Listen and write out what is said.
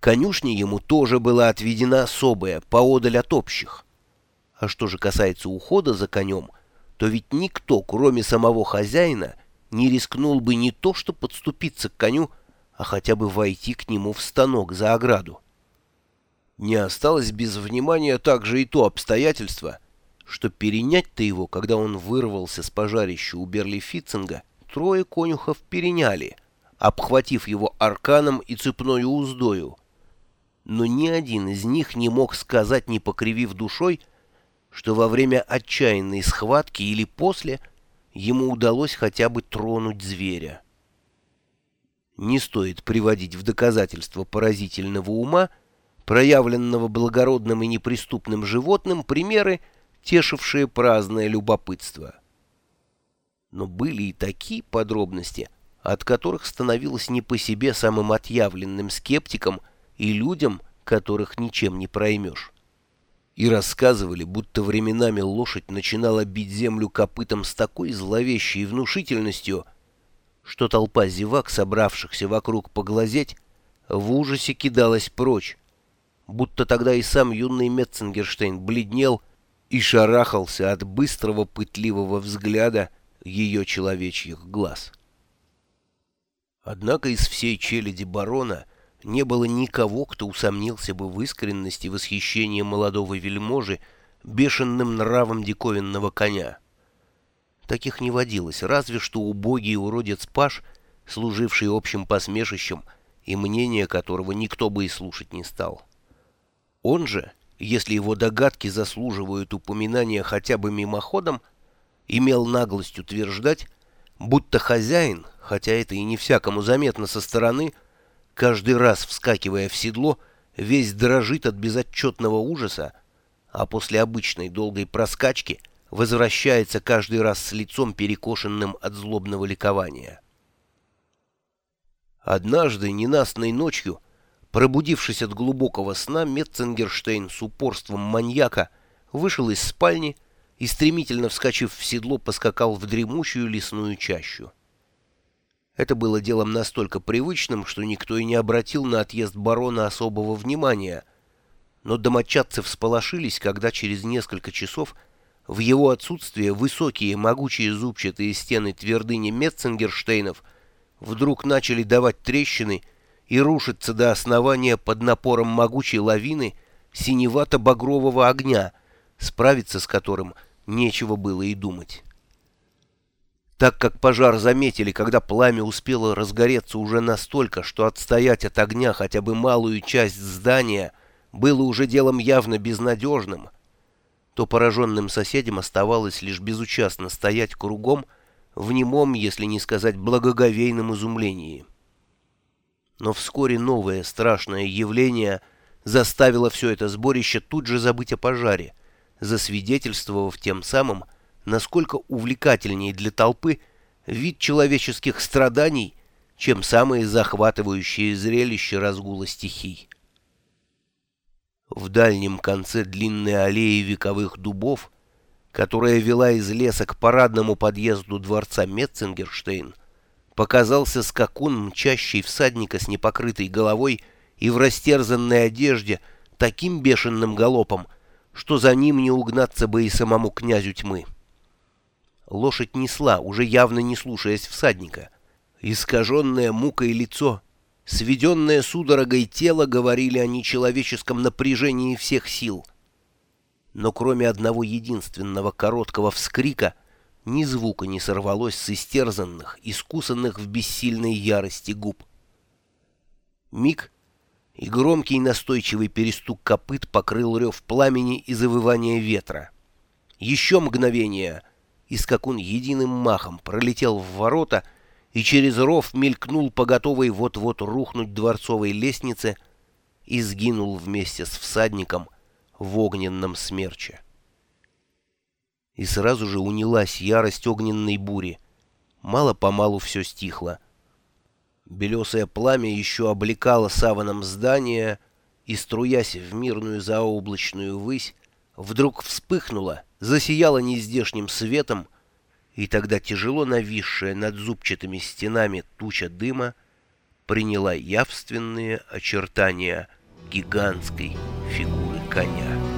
Конюшня ему тоже была отведена особая, поодаль от общих. А что же касается ухода за конем, то ведь никто, кроме самого хозяина, не рискнул бы не то что подступиться к коню, а хотя бы войти к нему в станок за ограду. Не осталось без внимания также и то обстоятельство, что перенять-то его, когда он вырвался с пожарища у Берли Фитцинга, трое конюхов переняли, обхватив его арканом и цепною уздою. Но ни один из них не мог сказать, не покривив душой, что во время отчаянной схватки или после ему удалось хотя бы тронуть зверя. Не стоит приводить в доказательство поразительного ума, проявленного благородным и неприступным животным, примеры, тешившие праздное любопытство. Но были и такие подробности, от которых становилось не по себе самым отъявленным скептикам и людям, которых ничем не проймешь. И рассказывали, будто временами лошадь начинала бить землю копытом с такой зловещей внушительностью, что толпа зевак, собравшихся вокруг поглазеть, в ужасе кидалась прочь, будто тогда и сам юный Метцингерштейн бледнел и шарахался от быстрого пытливого взгляда ее человечьих глаз. Однако из всей челяди барона не было никого, кто усомнился бы в искренности восхищения молодого вельможи бешеным нравом диковинного коня. Таких не водилось, разве что убогий уродец Паш, служивший общим посмешищем, и мнение которого никто бы и слушать не стал. Он же, если его догадки заслуживают упоминания хотя бы мимоходом, имел наглость утверждать, будто хозяин, хотя это и не всякому заметно со стороны, каждый раз вскакивая в седло, весь дрожит от безотчетного ужаса, а после обычной долгой проскачки возвращается каждый раз с лицом перекошенным от злобного ликования. Однажды, ненастной ночью, пробудившись от глубокого сна, Метцингерштейн с упорством маньяка вышел из спальни и, стремительно вскочив в седло, поскакал в дремучую лесную чащу. Это было делом настолько привычным, что никто и не обратил на отъезд барона особого внимания. Но домочадцы всполошились, когда через несколько часов в его отсутствие высокие могучие зубчатые стены твердыни Метцингерштейнов вдруг начали давать трещины и рушиться до основания под напором могучей лавины синевато-багрового огня, справиться с которым – нечего было и думать. Так как пожар заметили, когда пламя успело разгореться уже настолько, что отстоять от огня хотя бы малую часть здания было уже делом явно безнадежным, то пораженным соседям оставалось лишь безучастно стоять кругом в немом, если не сказать благоговейном изумлении. Но вскоре новое страшное явление заставило все это сборище тут же забыть о пожаре — засвидетельствовав тем самым, насколько увлекательнее для толпы вид человеческих страданий, чем самые захватывающие зрелища разгула стихий. В дальнем конце длинной аллеи вековых дубов, которая вела из леса к парадному подъезду дворца Метцингерштейн, показался скакун, мчащий всадника с непокрытой головой и в растерзанной одежде таким бешеным галопом, что за ним не угнаться бы и самому князю тьмы. Лошадь несла, уже явно не слушаясь всадника. Искаженное мукой лицо, сведенное судорогой тело говорили о нечеловеческом напряжении всех сил. Но кроме одного единственного короткого вскрика, ни звука не сорвалось с истерзанных, искусанных в бессильной ярости губ. Миг — и громкий настойчивый перестук копыт покрыл рев пламени и завывание ветра. Еще мгновение, и скакун единым махом пролетел в ворота и через ров мелькнул по готовой вот-вот рухнуть дворцовой лестнице и сгинул вместе с всадником в огненном смерче. И сразу же унялась ярость огненной бури. Мало-помалу все стихло — Белесое пламя еще облекало саваном здание и, струясь в мирную заоблачную высь, вдруг вспыхнуло, засияло нездешним светом, и тогда тяжело нависшая над зубчатыми стенами туча дыма приняла явственные очертания гигантской фигуры коня.